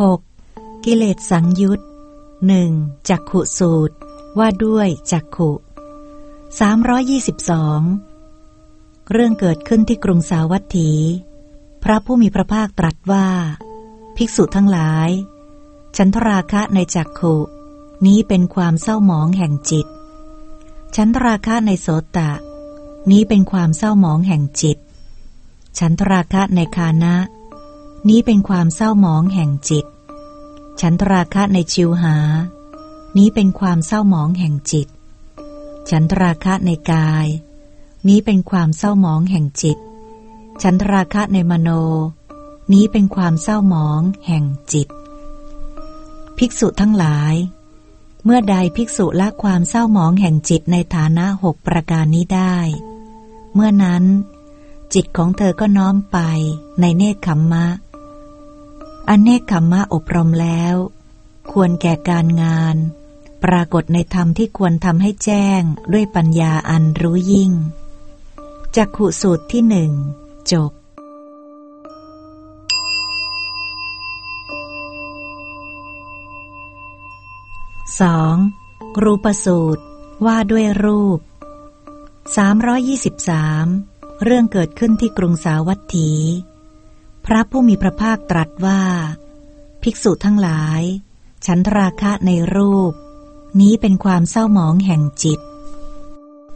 6. กิเลสสังยุตหนึ่งจักขุสูตร ว่าด้วยจักขุ322 เรื่องเกิดขึ้นที่กรุงสาวัตถี พระผู้มีพระภาคตรัสว่า ภิกษุทั้งหลาย ฉันทราคะในจักขุ นี้เป็นความเศร้าหมองแห่งจิต ฉันทราคะในโสตะ นี้เป็นความเศร้าหมองแห่งจิต ฉันทราคะในคานะ นี้เป็นความเศร้าหมองแห่งจิต ฉันทราคะในชิวหา นี้เป็นความเศร้าหมองแห่งจิต ฉันทราคะในกาย นี้เป็นความเศร้าหมองแห่งจิต ฉันทราคะในมโน นี้เป็นความเศร้าหมองแห่งจิต ภิกษุทั้งหลาย เมื่อใดภิกษุละความเศร้าหมองแห่งจิตในฐานะหกประการนี้ได้ เมื่อนั้น จิตของเธอก็น้อมไปในเนคขมมะ อนเนคขมมะอบรมแล้ว ควรแก่การงาน ปรากฏในธรรมที่ควรทำให้แจ้งด้วยปัญญาอันรู้ยิ่งจักขุสูตรที่หนึ่งจบ 2. รูปสูตรว่าด้วยรูป 323 เรื่องเกิดขึ้นที่กรุงสาวัตถี พระผู้มีพระภาคตรัสว่า ภิกษุทั้งหลาย ฉันทราคะในรูป นี้เป็นความเศร้าหมองแห่งจิต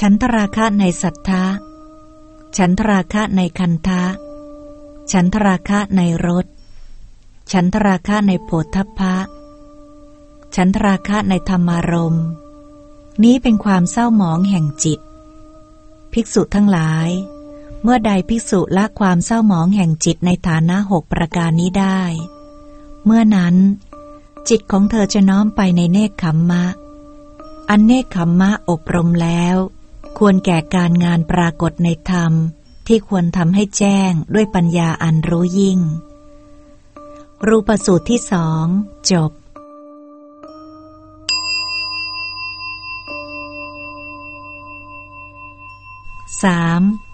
ฉันทราคะในสัทธะ ฉันทราคะในคันทะ ฉันทราคะในรส ฉันทราคะในโผฏฐัพพะ ฉันทราคะในธรรมารมณ์ นี้เป็นความเศร้าหมองแห่งจิต ภิกษุทั้งหลาย เมื่อใดภิกษุละความเศร้าหมองแห่งจิตในฐานะหกประการนี้ได้ เมื่อนั้น จิตของเธอจะน้อมไปในเนคขมมะ อันเนคขมมะอบรมแล้ว ควรแก่การงานปรากฏในธรรมที่ควรทำให้แจ้งด้วยปัญญาอันรู้ยิ่ง รูปสูตรที่สองจบ 3.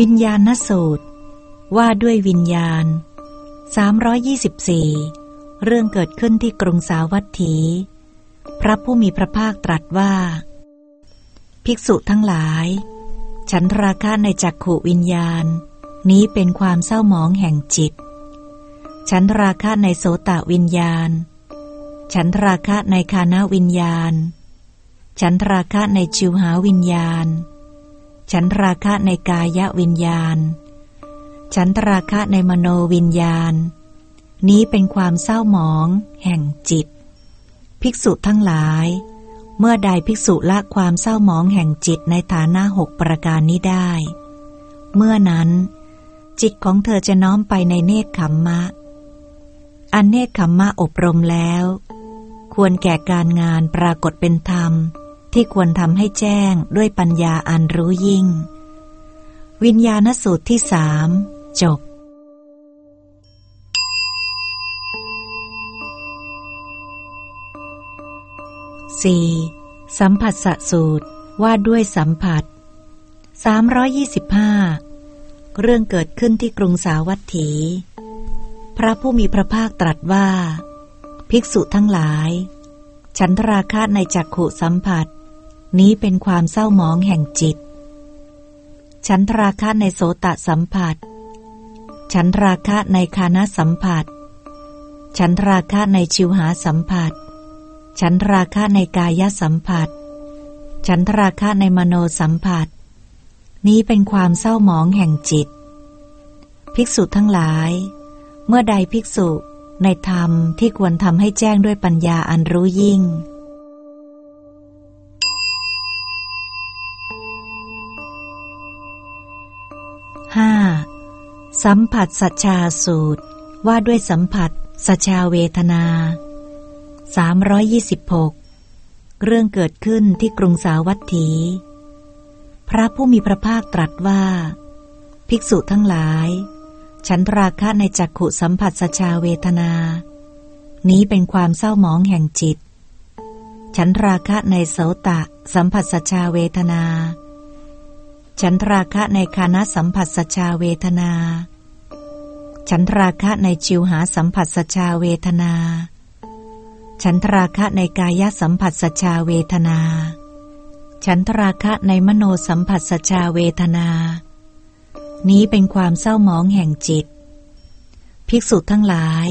วิญญาณสูตร ว่าด้วยวิญญาณ 324 เรื่องเกิดขึ้นที่กรุงสาวัตถี พระผู้มีพระภาคตรัสว่า ภิกษุทั้งหลาย ฉันราคะในจักขุวิญญาณ นี้เป็นความเศร้าหมองแห่งจิต ฉันราคะในโสตวิญญาณ ฉันราคะในคานาวิญญาณ ฉันราคะในชิวหาวิญญาณ ฉันราคะในกายวิญญาณ ฉันราคะในมโนวิญญาณ นี้เป็นความเศร้าหมอง แห่งจิต ภิกษุทั้งหลาย เมื่อใดภิกษุละความเศร้าหมองแห่งจิตในฐานะหกประการนี้ได้ เมื่อนั้น จิตของเธอจะน้อมไปในเนคขมมะ อันเนคขมมะอบรมแล้ว ควรแก่การงานปรากฏเป็นธรรม ที่ควรทำให้แจ้งด้วยปัญญาอันรู้ยิ่ง วิญญาณสูตรที่สามจบ 4. สัมผัสสสูตรว่าด้วยสัมผัส 325 เรื่องเกิดขึ้นที่กรุงสาวัตถี พระผู้มีพระภาคตรัสว่า ภิกษุทั้งหลาย ฉันทราคะในจักขุสัมผัส นี้เป็นความเศร้าหมองแห่งจิต ฉันทราคะในโสตสัมผัส ฉันราคะในคานาสัมผัส ฉันราคะในชิวหาสัมผัส ฉันราคะในกายสัมผัส ฉันราคะในมโนสัมผัส นี้เป็นความเศร้าหมองแห่งจิต ภิกษุทั้งหลาย เมื่อใดภิกษุในธรรมที่ควรทำให้แจ้งด้วยปัญญาอันรู้ยิ่ง สัมผัสสัชชาสูตรว่าด้วยสัมผัสสัชชาเวทนา 326 เรื่องเกิดขึ้นที่กรุงสาวัตถี พระผู้มีพระภาคตรัสว่า ภิกษุทั้งหลาย ฉันราคะในจักขุสัมผัสสัชาเวทนา นี้เป็นความเศร้าหมองแห่งจิต ฉันราคะในโสตะสัมผัสสัชาเวทนาฉันราคะในคานะสัมผัสสชาเวทนา ฉันทราคะในชิวหาสัมผัสสชาเวทนา ฉันทราคะในกายสัมผัสสชาเวทนา ฉันทราคะในมโนสัมผัสสชาเวทนา นี้เป็นความเศร้าหมองแห่งจิต ภิกษุทั้งหลาย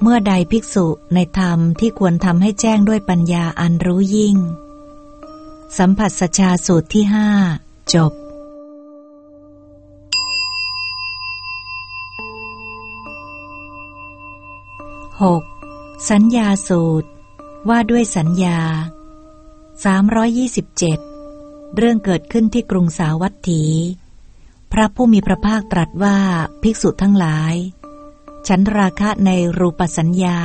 เมื่อใดภิกษุในธรรมที่ควรทำให้แจ้งด้วยปัญญาอันรู้ยิ่ง สัมผัสสชาสูตรที่ห้าจบ 6. สัญญาสูตร ว่าด้วยสัญญา 327 เรื่องเกิดขึ้นที่กรุงสาวัตถี พระผู้มีพระภาคตรัสว่าภิกษุทั้งหลาย ฉันราคะในรูปสัญญา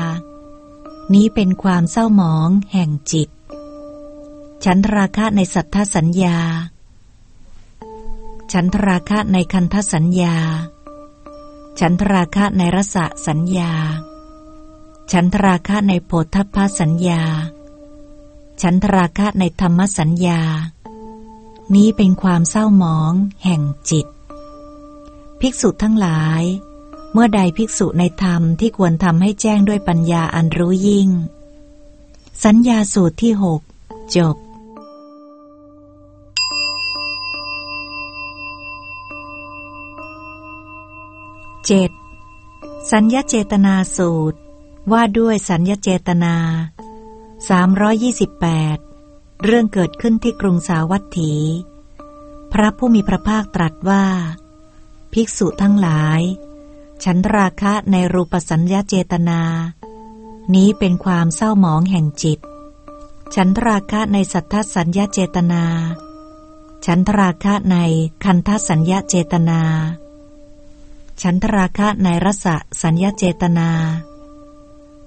นี้เป็นความเศร้าหมองแห่งจิต ฉันราคะในสัทธสัญญา ฉันราคะในคันธสัญญา ฉันราคะในรสสัญญา ฉันทราคะในโพธพสัญญา ฉันทราคะในธรรมสัญญา นี้เป็นความเศร้าหมองแห่งจิต ภิกษุทั้งหลาย เมื่อใดภิกษุในธรรมที่ควรทำให้แจ้งด้วยปัญญาอันรู้ยิ่ง สัญญาสูตรที่หกจบเจ็ดสัญญาเจตนาสูตร ว่าด้วยสัญญเจตนา 328 เรื่องเกิดขึ้นที่กรุงสาวัตถี พระผู้มีพระภาคตรัสว่า ภิกษุทั้งหลาย ฉันราคะในรูปสัญญาเจตนา นี้เป็นความเศร้าหมองแห่งจิต ฉันราคะในสัทธสัญญาเจตนา ฉันราคะในคันธสัญญาเจตนา ฉันราคะในรสสัญญาเจตนา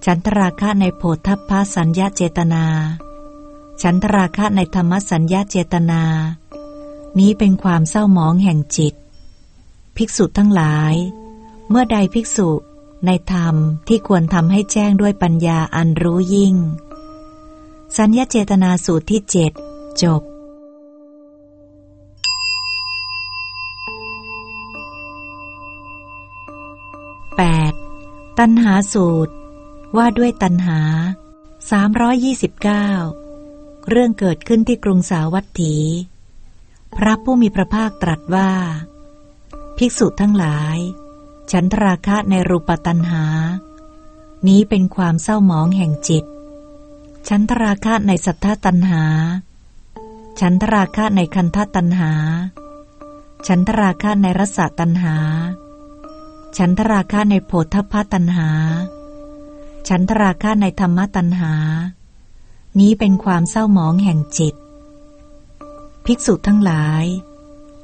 ฉันทราคะในโพธพาสัญญาเจตนา ฉันทราคะในธรรมสัญญาเจตนา นี้เป็นความเศร้าหมองแห่งจิต ภิกษุทั้งหลาย เมื่อใดภิกษุในธรรมที่ควรทำให้แจ้งด้วยปัญญาอันรู้ยิ่ง สัญญาเจตนาสูตรที่เจ็ดจบ 8. ตัณหาสูตร ว่าด้วยตัณหา 329 เรื่องเกิดขึ้นที่กรุงสาวัตถี พระผู้มีพระภาคตรัสว่า ภิกษุทั้งหลาย ฉันทราคะในรูปตัณหา นี้เป็นความเศร้าหมองแห่งจิต ฉันทราคะในสัทธตัณหา ฉันทราคะในคันธตัณหา ฉันทราคะในรสตัณหา ฉันทราคะในโพธพตัณหา ฉันทราคะในธรรมตัณหา นี้เป็นความเศร้าหมองแห่งจิต ภิกษุทั้งหลาย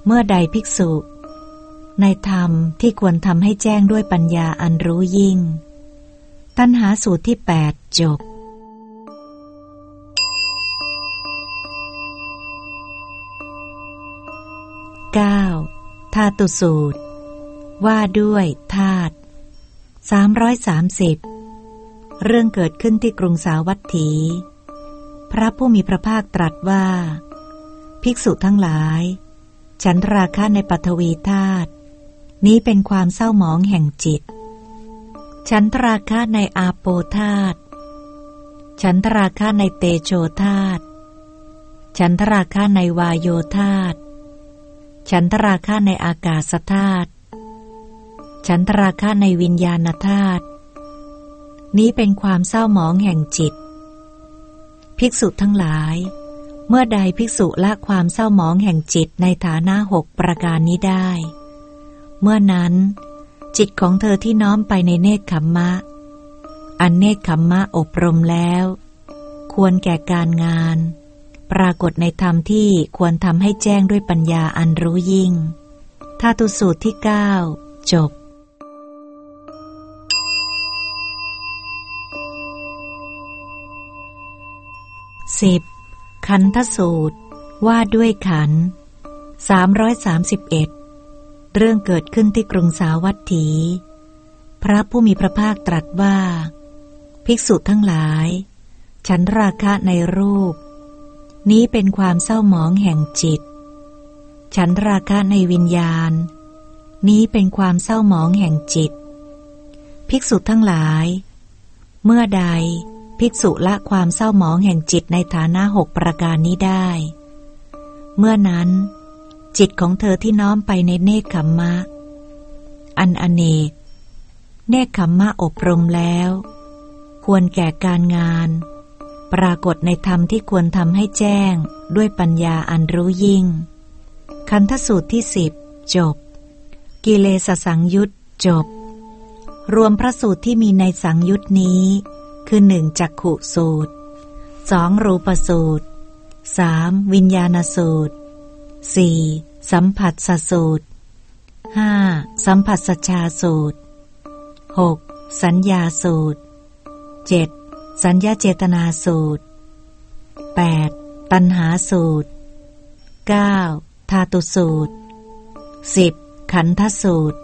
เมื่อใดภิกษุ ในธรรมที่ควรทำให้แจ้งด้วยปัญญาอันรู้ยิ่ง ตัณหาสูตรที่แปดจบ 9. ธาตุสูตร ว่าด้วยธาตุ330 เรื่องเกิดขึ้นที่กรุงสาวัตถี พระผู้มีพระภาคตรัสว่า ภิกษุทั้งหลาย ฉันราคะในปัทวีธาตุนี้เป็นความเศร้าหมองแห่งจิต ฉันราคะในอาโปธาตุฉันราคะในเตโชธาตุฉันราคะในวายโยธาตุฉันราคะในอากาศธาตุฉันราคะในวิญญาณธาตุ นี้เป็นความเศร้าหมองแห่งจิต ภิกษุทั้งหลาย เมื่อใดภิกษุละความเศร้าหมองแห่งจิตในฐานะหกประการนี้ได้ เมื่อนั้น จิตของเธอที่น้อมไปในเนคขมมะ อันเนคขมมะอบรมแล้ว ควรแก่การงาน ปรากฏในธรรมที่ควรทำให้แจ้งด้วยปัญญาอันรู้ยิ่งท่าตุสูตรที่เก้าจบ 10. ขันธสูตร ว่าด้วยขัน331เรื่องเกิดขึ้นที่กรุงสาวัตถี พระผู้มีพระภาคตรัสว่า ภิกษุทั้งหลาย ฉันราคะในรูป นี้เป็นความเศร้าหมองแห่งจิต ฉันราคะในวิญญาณ นี้เป็นความเศร้าหมองแห่งจิต ภิกษุทั้งหลาย เมื่อใด ภิกษุละความเศร้าหมองแห่งจิตในฐานะหกประการนี้ได้ เมื่อนั้น จิตของเธอที่น้อมไปในเนคขมมะ อันอเนก เนคขมมะอบรมแล้ว ควรแก่การงาน ปรากฏในธรรมที่ควรทำให้แจ้งด้วยปัญญาอันรู้ยิ่ง คันทสูตรที่สิบจบ กิเลสสังยุตจบ รวมพระสูตรที่มีในสังยุตนี้ คือหนึ่งจักขุสูตรสองรูปสูตรสามวิญญาณสูตรสี่สัมผัสสสูตรห้าสัมผัสสชาสูตรหกสัญญาสูตรเจ็ดสัญญาเจตนาสูตรแปดตัณหาสูตรเก้าธาตุสูตรสิบขันธสูตร